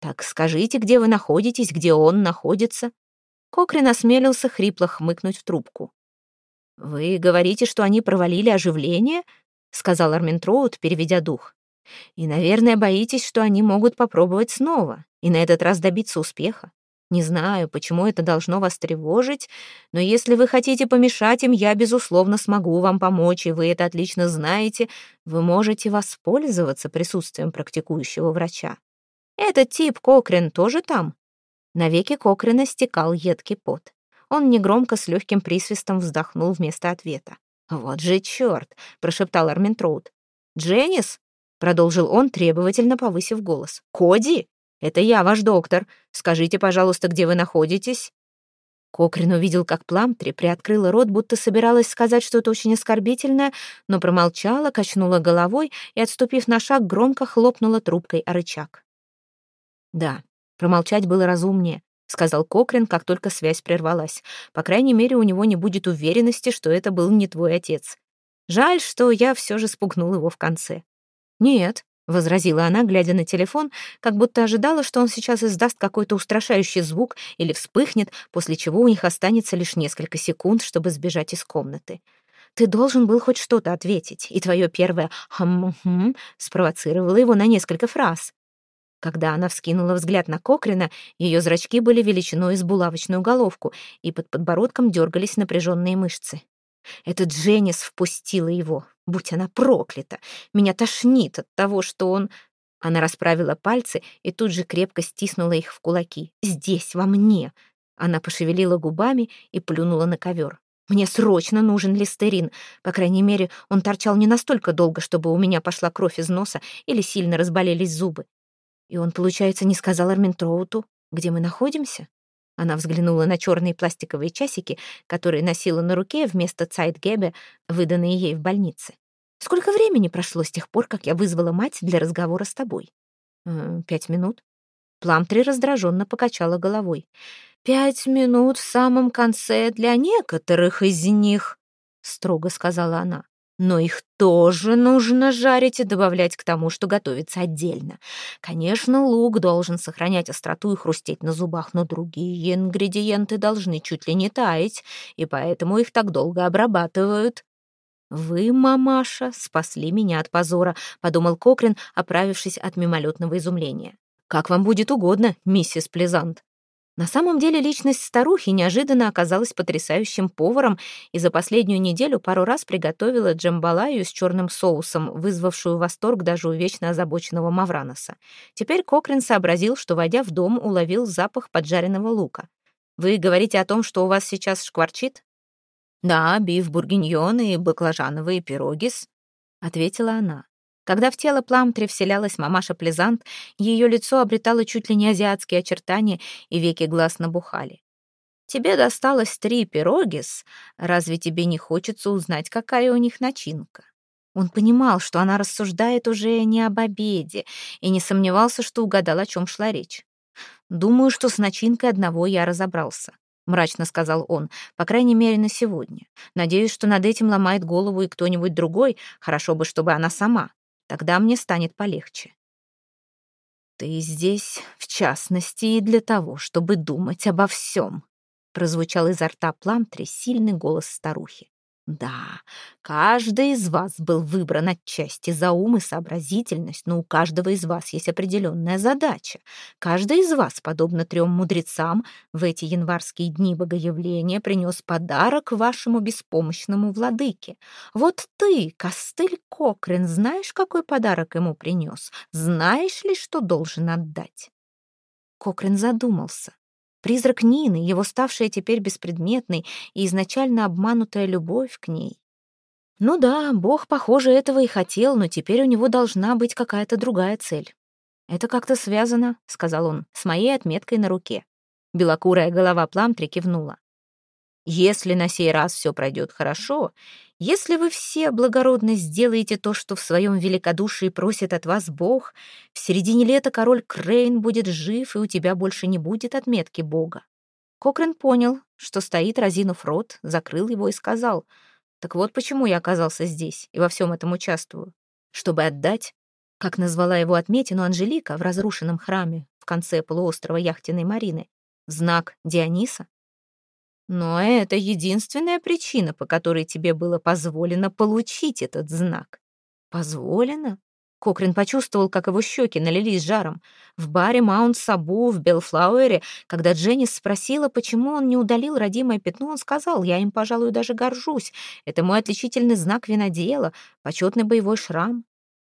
Так скажите, где вы находитесь, где он находится?» Кокрин осмелился хрипло хмыкнуть в трубку. «Вы говорите, что они провалили оживление?» — сказал Арминтроуд, переведя дух. «И, наверное, боитесь, что они могут попробовать снова и на этот раз добиться успеха. Не знаю, почему это должно вас тревожить, но если вы хотите помешать им, я, безусловно, смогу вам помочь, и вы это отлично знаете. Вы можете воспользоваться присутствием практикующего врача. Этот тип Кокрин тоже там?» На веки Кокрина стекал едкий пот. Он негромко с легким присвистом вздохнул вместо ответа. «Вот же черт!» — прошептал Арминтроуд. «Дженнис?» — продолжил он, требовательно повысив голос. «Коди? Это я, ваш доктор. Скажите, пожалуйста, где вы находитесь?» Кокрин увидел, как Пламтри приоткрыла рот, будто собиралась сказать что-то очень оскорбительное, но промолчала, качнула головой и, отступив на шаг, громко хлопнула трубкой о рычаг. Да, промолчать было разумнее. — сказал Кокрин, как только связь прервалась. «По крайней мере, у него не будет уверенности, что это был не твой отец. Жаль, что я все же спугнул его в конце». «Нет», — возразила она, глядя на телефон, как будто ожидала, что он сейчас издаст какой-то устрашающий звук или вспыхнет, после чего у них останется лишь несколько секунд, чтобы сбежать из комнаты. «Ты должен был хоть что-то ответить, и твое первое «хм-хм» спровоцировало его на несколько фраз. Когда она вскинула взгляд на Кокрина, ее зрачки были величиной с булавочную головку, и под подбородком дергались напряженные мышцы. Это Дженнис впустила его. Будь она проклята! Меня тошнит от того, что он... Она расправила пальцы и тут же крепко стиснула их в кулаки. «Здесь, во мне!» Она пошевелила губами и плюнула на ковер. «Мне срочно нужен листерин. По крайней мере, он торчал не настолько долго, чтобы у меня пошла кровь из носа или сильно разболелись зубы. И он, получается, не сказал Арминтроуту, где мы находимся? Она взглянула на черные пластиковые часики, которые носила на руке вместо Цайтгебе, выданные ей в больнице. «Сколько времени прошло с тех пор, как я вызвала мать для разговора с тобой?» «Э, «Пять минут». Пламтри раздраженно покачала головой. «Пять минут в самом конце для некоторых из них», — строго сказала она. Но их тоже нужно жарить и добавлять к тому, что готовится отдельно. Конечно, лук должен сохранять остроту и хрустеть на зубах, но другие ингредиенты должны чуть ли не таять, и поэтому их так долго обрабатывают. «Вы, мамаша, спасли меня от позора», — подумал Кокрин, оправившись от мимолетного изумления. «Как вам будет угодно, миссис Плезант». На самом деле личность старухи неожиданно оказалась потрясающим поваром и за последнюю неделю пару раз приготовила джамбалаю с черным соусом, вызвавшую восторг даже у вечно озабоченного Мавраноса. Теперь Кокрин сообразил, что, войдя в дом, уловил запах поджаренного лука. «Вы говорите о том, что у вас сейчас шкварчит?» «Да, биф бургиньон и баклажановые пирогис», — ответила она. Когда в тело Пламтри вселялась мамаша Плезант, ее лицо обретало чуть ли не азиатские очертания, и веки глаз набухали. «Тебе досталось три пирогис. Разве тебе не хочется узнать, какая у них начинка?» Он понимал, что она рассуждает уже не об обеде, и не сомневался, что угадал, о чем шла речь. «Думаю, что с начинкой одного я разобрался», — мрачно сказал он, — «по крайней мере, на сегодня. Надеюсь, что над этим ломает голову и кто-нибудь другой. Хорошо бы, чтобы она сама. Тогда мне станет полегче. «Ты здесь, в частности, и для того, чтобы думать обо всем», прозвучал изо рта Пламтри сильный голос старухи. Да, каждый из вас был выбран отчасти за ум и сообразительность, но у каждого из вас есть определенная задача. Каждый из вас, подобно трем мудрецам, в эти январские дни богоявления принес подарок вашему беспомощному владыке. Вот ты, Костыль Кокрин, знаешь, какой подарок ему принес? Знаешь ли, что должен отдать? Кокрин задумался. Призрак Нины, его ставшая теперь беспредметной и изначально обманутая любовь к ней. Ну да, Бог, похоже, этого и хотел, но теперь у него должна быть какая-то другая цель. «Это как-то связано», — сказал он, — «с моей отметкой на руке». Белокурая голова Пламтри кивнула. Если на сей раз все пройдет хорошо, если вы все благородно сделаете то, что в своем великодушии просит от вас Бог, в середине лета король Крейн будет жив, и у тебя больше не будет отметки Бога. Кокрен понял, что стоит, разинув рот, закрыл его и сказал, «Так вот почему я оказался здесь и во всем этом участвую, чтобы отдать как назвала его отметину Анжелика в разрушенном храме в конце полуострова Яхтенной Марины, знак Диониса. Но это единственная причина, по которой тебе было позволено получить этот знак. Позволено? Кокрин почувствовал, как его щеки налились жаром. В баре Маунт Сабу в Белфлауэре, когда Дженнис спросила, почему он не удалил родимое пятно, он сказал, «Я им, пожалуй, даже горжусь. Это мой отличительный знак винодела, почетный боевой шрам.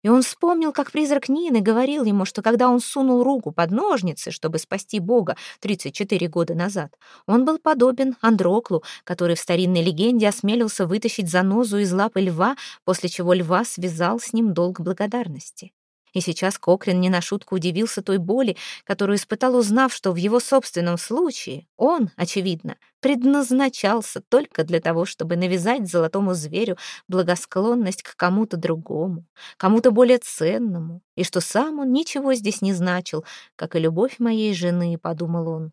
И он вспомнил, как призрак Нины говорил ему, что когда он сунул руку под ножницы, чтобы спасти Бога 34 года назад, он был подобен Андроклу, который в старинной легенде осмелился вытащить занозу из лапы льва, после чего льва связал с ним долг благодарности. И сейчас Кокрин не на шутку удивился той боли, которую испытал, узнав, что в его собственном случае он, очевидно, предназначался только для того, чтобы навязать золотому зверю благосклонность к кому-то другому, кому-то более ценному, и что сам он ничего здесь не значил, как и любовь моей жены, подумал он.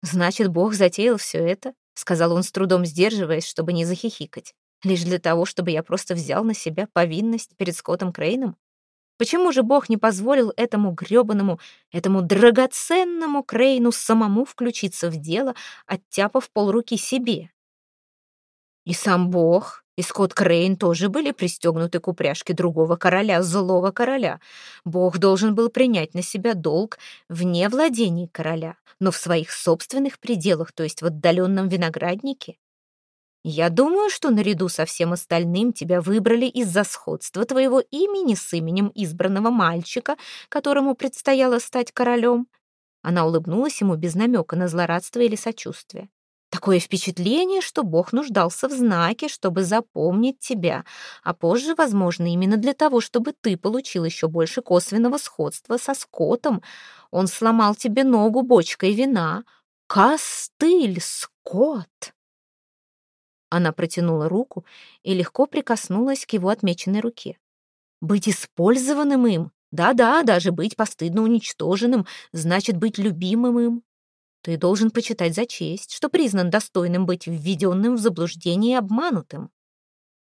«Значит, Бог затеял все это?» — сказал он с трудом сдерживаясь, чтобы не захихикать. «Лишь для того, чтобы я просто взял на себя повинность перед Скоттом Крейном? Почему же Бог не позволил этому грёбаному, этому драгоценному Крейну самому включиться в дело, оттяпав полруки себе? И сам Бог, и Скотт Крейн тоже были пристегнуты к упряжке другого короля, злого короля. Бог должен был принять на себя долг вне владений короля, но в своих собственных пределах, то есть в отдаленном винограднике. Я думаю, что наряду со всем остальным тебя выбрали из-за сходства твоего имени с именем избранного мальчика, которому предстояло стать королем. Она улыбнулась ему без намека на злорадство или сочувствие. Такое впечатление, что Бог нуждался в знаке, чтобы запомнить тебя, а позже, возможно, именно для того, чтобы ты получил еще больше косвенного сходства со скотом. Он сломал тебе ногу бочкой вина. Костыль, скот! Она протянула руку и легко прикоснулась к его отмеченной руке. «Быть использованным им? Да-да, даже быть постыдно уничтоженным, значит быть любимым им. Ты должен почитать за честь, что признан достойным быть введенным в заблуждение и обманутым».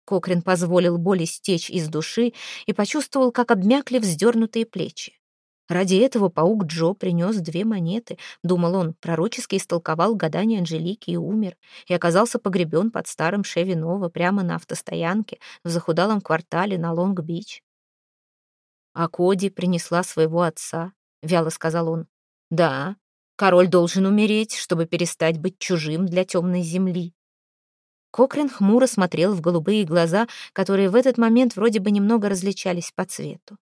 Кокрин позволил боли стечь из души и почувствовал, как обмякли вздернутые плечи. Ради этого паук Джо принес две монеты. Думал он, пророчески истолковал гадание Анжелики и умер, и оказался погребен под старым Шеви Нова прямо на автостоянке в захудалом квартале на Лонг-Бич. «А Коди принесла своего отца», — вяло сказал он. «Да, король должен умереть, чтобы перестать быть чужим для темной земли». Кокрин хмуро смотрел в голубые глаза, которые в этот момент вроде бы немного различались по цвету.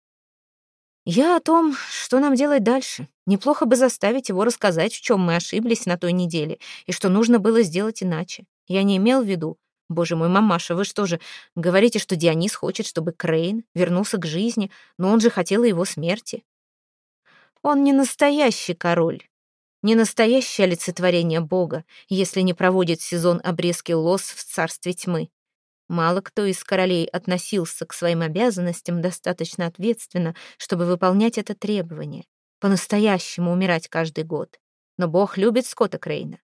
Я о том, что нам делать дальше. Неплохо бы заставить его рассказать, в чем мы ошиблись на той неделе, и что нужно было сделать иначе. Я не имел в виду. Боже мой, мамаша, вы что же, говорите, что Дионис хочет, чтобы Крейн вернулся к жизни, но он же хотел его смерти. Он не настоящий король, не настоящее олицетворение Бога, если не проводит сезон обрезки лос в царстве тьмы. Мало кто из королей относился к своим обязанностям достаточно ответственно, чтобы выполнять это требование, по-настоящему умирать каждый год. Но Бог любит Скотта Крейна.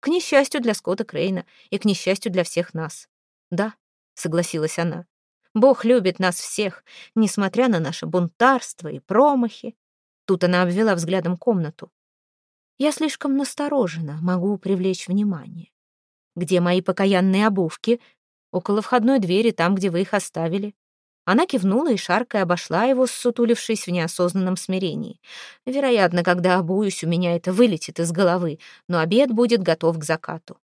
К несчастью для Скотта Крейна и к несчастью для всех нас. Да, согласилась она. Бог любит нас всех, несмотря на наше бунтарство и промахи. Тут она обвела взглядом комнату. Я слишком насторожена, могу привлечь внимание. Где мои покаянные обувки? Около входной двери, там, где вы их оставили». Она кивнула и шаркой обошла его, ссутулившись в неосознанном смирении. «Вероятно, когда обуюсь, у меня это вылетит из головы, но обед будет готов к закату».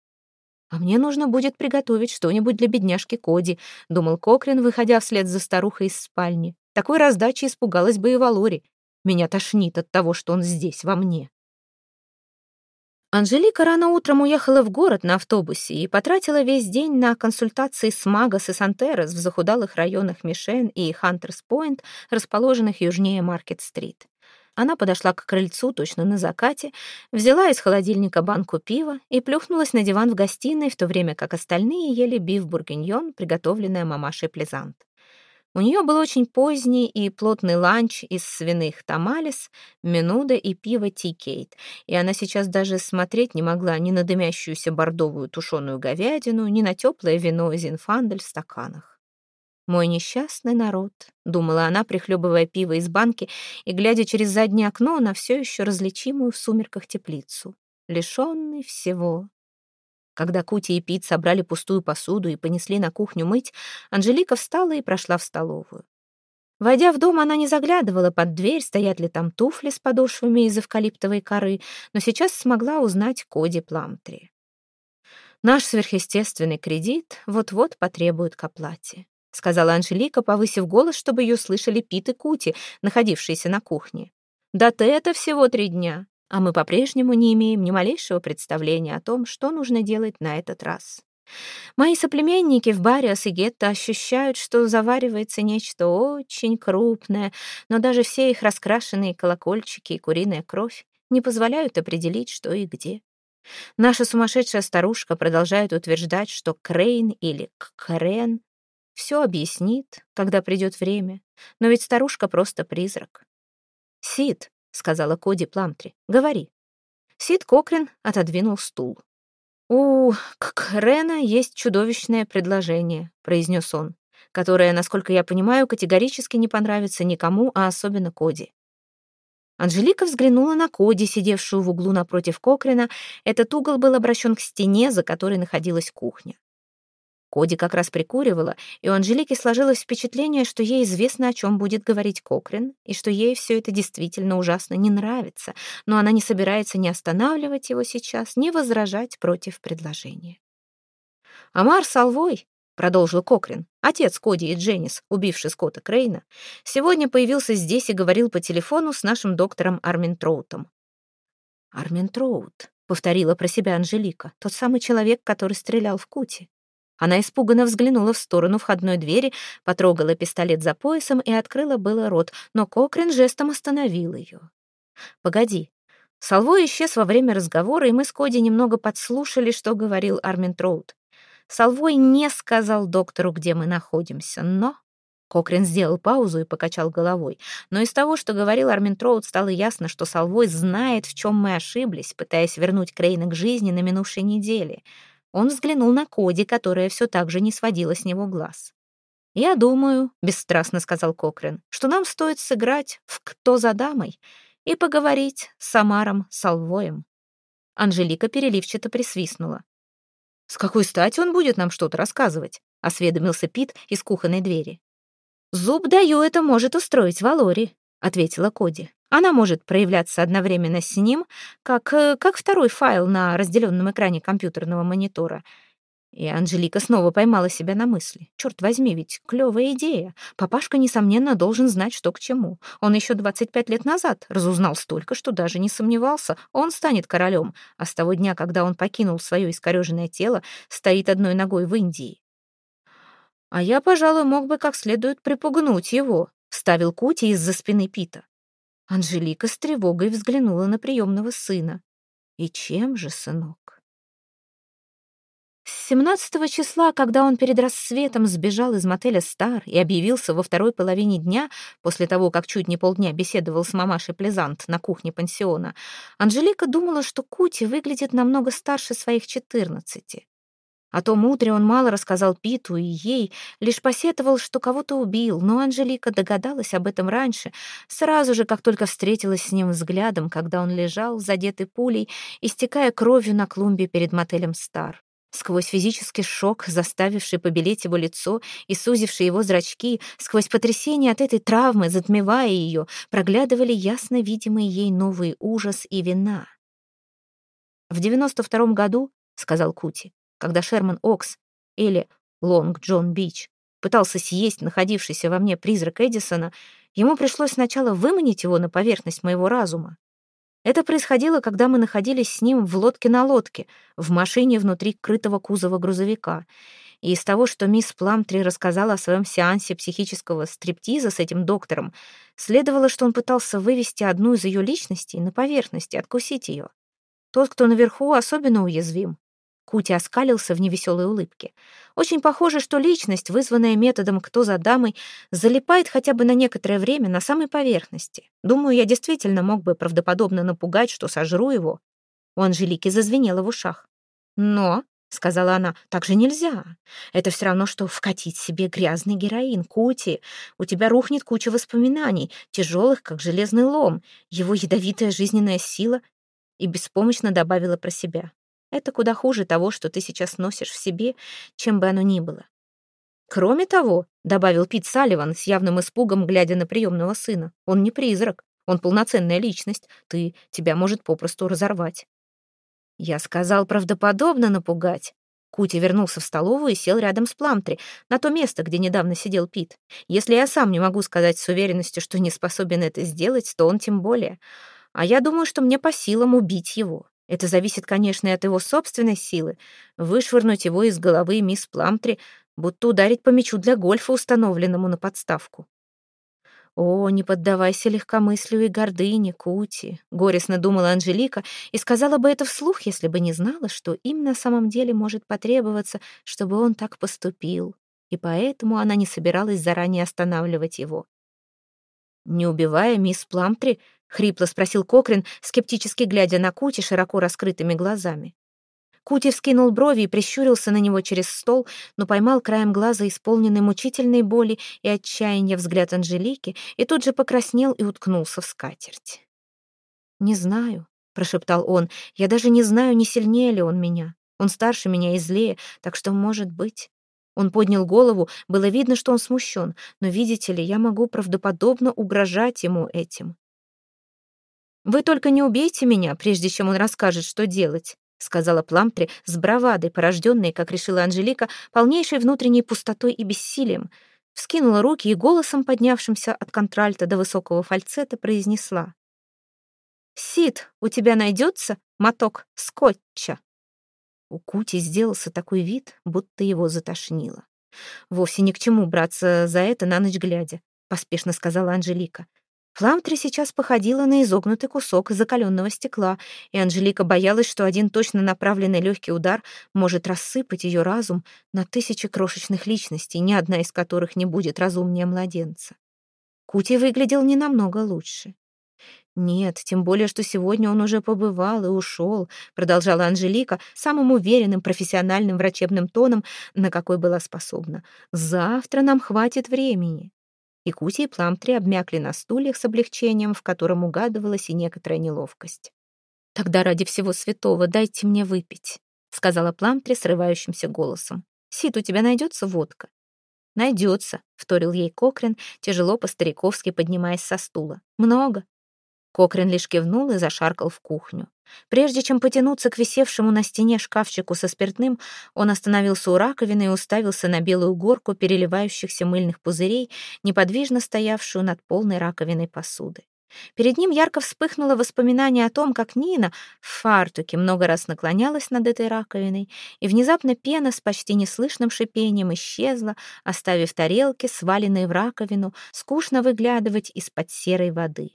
«А мне нужно будет приготовить что-нибудь для бедняжки Коди», — думал Кокрин, выходя вслед за старухой из спальни. Такой раздачи испугалась бы и Валори. Меня тошнит от того, что он здесь, во мне. Анжелика рано утром уехала в город на автобусе и потратила весь день на консультации с Магас и Сантерос в захудалых районах Мишен и Хантерс-Пойнт, расположенных южнее Маркет-стрит. Она подошла к крыльцу точно на закате, взяла из холодильника банку пива и плюхнулась на диван в гостиной, в то время как остальные ели биф-бургиньон, приготовленное мамашей Плезант. У нее был очень поздний и плотный ланч из свиных тамалес, менудо и пива Текате, и она сейчас даже смотреть не могла ни на дымящуюся бордовую тушеную говядину, ни на теплое вино зинфандель в стаканах. «Мой несчастный народ», — думала она, прихлебывая пиво из банки и глядя через заднее окно на все еще различимую в сумерках теплицу, лишенный всего. Когда Кути и Пит собрали пустую посуду и понесли на кухню мыть, Анжелика встала и прошла в столовую. Войдя в дом, она не заглядывала под дверь, стоят ли там туфли с подошвами из эвкалиптовой коры, но сейчас смогла узнать Коди Пламтри. Наш сверхъестественный кредит вот-вот потребует к оплате сказала Анжелика, повысив голос, чтобы ее слышали Пит и Кути, находившиеся на кухне. Да ты это всего три дня, а мы по-прежнему не имеем ни малейшего представления о том, что нужно делать на этот раз. Мои соплеменники в Бариас и Гетто ощущают, что заваривается нечто очень крупное, но даже все их раскрашенные колокольчики и куриная кровь не позволяют определить, что и где. Наша сумасшедшая старушка продолжает утверждать, что Крейн или Крен все объяснит, когда придет время. Но ведь старушка просто призрак. «Сид», — сказала Коди Пламтри, — «говори». Сид Кокрин отодвинул стул. «У Крена есть чудовищное предложение», — произнес он, которое, насколько я понимаю, категорически не понравится никому, а особенно Коди. Анжелика взглянула на Коди, сидевшую в углу напротив Кокрина. Этот угол был обращен к стене, за которой находилась кухня. Коди как раз прикуривала, и у Анжелики сложилось впечатление, что ей известно, о чем будет говорить Кокрин, и что ей все это действительно ужасно не нравится, но она не собирается ни останавливать его сейчас, ни возражать против предложения. «Амар Салвой», — продолжил Кокрин, отец Коди и Дженнис, убивший Скотта Крейна, сегодня появился здесь и говорил по телефону с нашим доктором Армин Троутом. «Армин Троут», — повторила про себя Анжелика, тот самый человек, который стрелял в Кути. Она испуганно взглянула в сторону входной двери, потрогала пистолет за поясом и открыла было рот, но Кокрин жестом остановил ее. «Погоди». Салвой исчез во время разговора, и мы с Коди немного подслушали, что говорил Армин Троуд. Салвой не сказал доктору, где мы находимся, но... Кокрин сделал паузу и покачал головой. Но из того, что говорил Армин Троуд, стало ясно, что Салвой знает, в чем мы ошиблись, пытаясь вернуть Крейна к жизни на минувшей неделе — он взглянул на Коди, которая все так же не сводила с него глаз. «Я думаю», — бесстрастно сказал Кокрин, «что нам стоит сыграть в «Кто за дамой» и поговорить с Самаром Салвоем». Анжелика переливчато присвистнула. «С какой стати он будет нам что-то рассказывать?» — осведомился Пит из кухонной двери. «Зуб даю, это может устроить Валори», — ответила Коди. Она может проявляться одновременно с ним, как, э, как второй файл на разделенном экране компьютерного монитора. И Анжелика снова поймала себя на мысли. Черт возьми, ведь клевая идея. Папашка, несомненно, должен знать, что к чему. Он еще 25 лет назад разузнал столько, что даже не сомневался. Он станет королем, а с того дня, когда он покинул свое искореженное тело, стоит одной ногой в Индии. «А я, пожалуй, мог бы как следует припугнуть его», — вставил Кути из-за спины Пита. Анжелика с тревогой взглянула на приемного сына. «И чем же, сынок?» С 17 числа, когда он перед рассветом сбежал из мотеля «Стар» и объявился во второй половине дня, после того, как чуть не полдня беседовал с мамашей Плезант на кухне пансиона, Анжелика думала, что Кути выглядит намного старше своих четырнадцати. О том утре он мало рассказал Питу и ей, лишь посетовал, что кого-то убил, но Анжелика догадалась об этом раньше, сразу же, как только встретилась с ним взглядом, когда он лежал, задетый пулей, истекая кровью на клумбе перед мотелем «Стар». Сквозь физический шок, заставивший побелеть его лицо и сузивший его зрачки, сквозь потрясение от этой травмы, затмевая ее, проглядывали ясно видимые ей новый ужас и вина. «В девяносто втором году, — сказал Кути, когда Шерман Окс или Лонг Джон Бич пытался съесть находившийся во мне призрак Эдисона, ему пришлось сначала выманить его на поверхность моего разума. Это происходило, когда мы находились с ним в лодке на лодке, в машине внутри крытого кузова грузовика. И из того, что мисс Пламтри рассказала о своем сеансе психического стриптиза с этим доктором, следовало, что он пытался вывести одну из ее личностей на поверхность и откусить ее. Тот, кто наверху, особенно уязвим. Кути оскалился в невеселой улыбке. Очень похоже, что личность, вызванная методом «кто за дамой», залипает хотя бы на некоторое время на самой поверхности. Думаю, я действительно мог бы правдоподобно напугать, что сожру его. У Анжелики зазвенело в ушах. «Но», — сказала она. «Так же нельзя. Это все равно, что вкатить себе грязный героин. Кути, у тебя рухнет куча воспоминаний, тяжелых, как железный лом, его ядовитая жизненная сила». И беспомощно добавила про себя. «Это куда хуже того, что ты сейчас носишь в себе, чем бы оно ни было». «Кроме того», — добавил Пит Салливан с явным испугом, глядя на приемного сына, «он не призрак, он полноценная личность, ты, тебя может попросту разорвать». Я сказал правдоподобно напугать. Кути вернулся в столовую и сел рядом с Пламтри, на то место, где недавно сидел Пит. Если я сам не могу сказать с уверенностью, что не способен это сделать, то он тем более. А я думаю, что мне по силам убить его. Это зависит, конечно, и от его собственной силы. Вышвырнуть его из головы мисс Пламтри, будто ударить по мячу для гольфа, установленному на подставку. «О, не поддавайся легкомыслию и гордыне, Кути», — горестно думала Анжелика и сказала бы это вслух, если бы не знала, что им на самом деле может потребоваться, чтобы он так поступил, и поэтому она не собиралась заранее останавливать его. «Не убивая мисс Пламтри?» — хрипло спросил Кокрин, скептически глядя на Кути широко раскрытыми глазами. Кути вскинул брови и прищурился на него через стол, но поймал краем глаза исполненный мучительной боли и отчаяния взгляд Анжелики и тут же покраснел и уткнулся в скатерть. «Не знаю», — прошептал он, — «я даже не знаю, не сильнее ли он меня. Он старше меня и злее, так что, может быть...» Он поднял голову, было видно, что он смущен, но, видите ли, я могу правдоподобно угрожать ему этим. «Вы только не убейте меня, прежде чем он расскажет, что делать», сказала Пламтри с бравадой, порожденной, как решила Анжелика, полнейшей внутренней пустотой и бессилием, вскинула руки и голосом, поднявшимся от контральта до высокого фальцета, произнесла. «Сид, у тебя найдется моток скотча?» У Кути сделался такой вид, будто его затошнило. «Вовсе ни к чему браться за это на ночь глядя», — поспешно сказала Анжелика. Фламтри сейчас походила на изогнутый кусок закаленного стекла, и Анжелика боялась, что один точно направленный легкий удар может рассыпать ее разум на тысячи крошечных личностей, ни одна из которых не будет разумнее младенца. Кути выглядел не намного лучше. «Нет, тем более, что сегодня он уже побывал и ушел», продолжала Анжелика самым уверенным профессиональным врачебным тоном, на какой была способна. «Завтра нам хватит времени». И Кути и Пламтри обмякли на стульях с облегчением, в котором угадывалась и некоторая неловкость. «Тогда ради всего святого дайте мне выпить», — сказала Пламтри срывающимся голосом. «Сид, у тебя найдется водка?» «Найдется», — вторил ей Кокрин, тяжело по-стариковски поднимаясь со стула. «Много?» Кокрин лишь кивнул и зашаркал в кухню. Прежде чем потянуться к висевшему на стене шкафчику со спиртным, он остановился у раковины и уставился на белую горку переливающихся мыльных пузырей, неподвижно стоявшую над полной раковиной посуды. Перед ним ярко вспыхнуло воспоминание о том, как Нина в фартуке много раз наклонялась над этой раковиной, и внезапно пена с почти неслышным шипением исчезла, оставив тарелки, сваленные в раковину, скучно выглядывать из-под серой воды.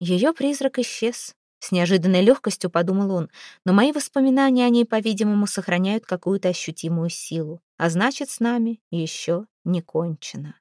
Ее призрак исчез, с неожиданной легкостью подумал он, но мои воспоминания о ней, по-видимому, сохраняют какую-то ощутимую силу, а значит, с нами еще не кончено.